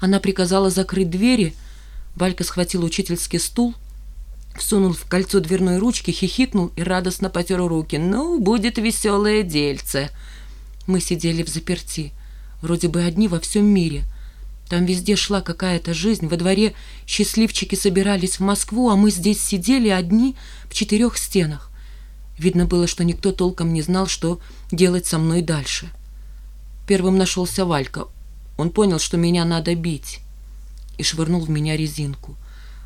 Она приказала закрыть двери. Валька схватил учительский стул, всунул в кольцо дверной ручки, хихикнул и радостно потер руки. «Ну, будет веселое дельце!» Мы сидели в заперти, вроде бы одни во всем мире. Там везде шла какая-то жизнь, во дворе счастливчики собирались в Москву, а мы здесь сидели одни в четырех стенах. Видно было, что никто толком не знал, что делать со мной дальше. Первым нашелся Валька. Он понял, что меня надо бить, и швырнул в меня резинку.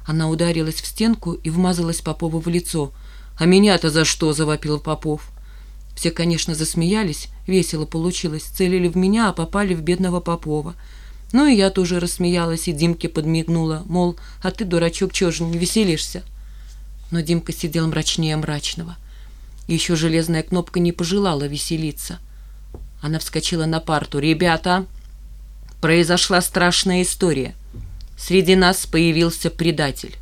Она ударилась в стенку и вмазалась Попову в лицо. «А меня-то за что?» – завопил Попов. Все, конечно, засмеялись, весело получилось, целили в меня, а попали в бедного Попова. Ну и я тоже рассмеялась, и Димке подмигнула, мол, а ты, дурачок, чего же не веселишься? Но Димка сидел мрачнее мрачного. Еще железная кнопка не пожелала веселиться. Она вскочила на парту. «Ребята, произошла страшная история. Среди нас появился предатель».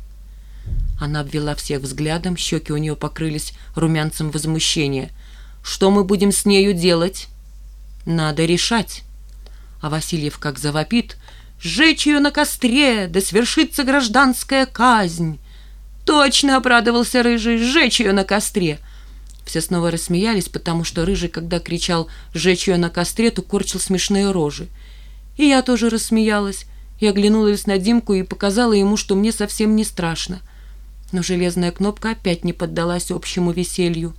Она обвела всех взглядом, щеки у нее покрылись румянцем возмущения. «Что мы будем с нею делать?» «Надо решать». А Васильев как завопит. «Сжечь ее на костре, да свершится гражданская казнь!» «Точно!» — обрадовался Рыжий. «Сжечь ее на костре!» Все снова рассмеялись, потому что Рыжий, когда кричал «сжечь ее на костре», то корчил смешные рожи. И я тоже рассмеялась. и оглянулась на Димку и показала ему, что мне совсем не страшно. Но железная кнопка опять не поддалась общему веселью —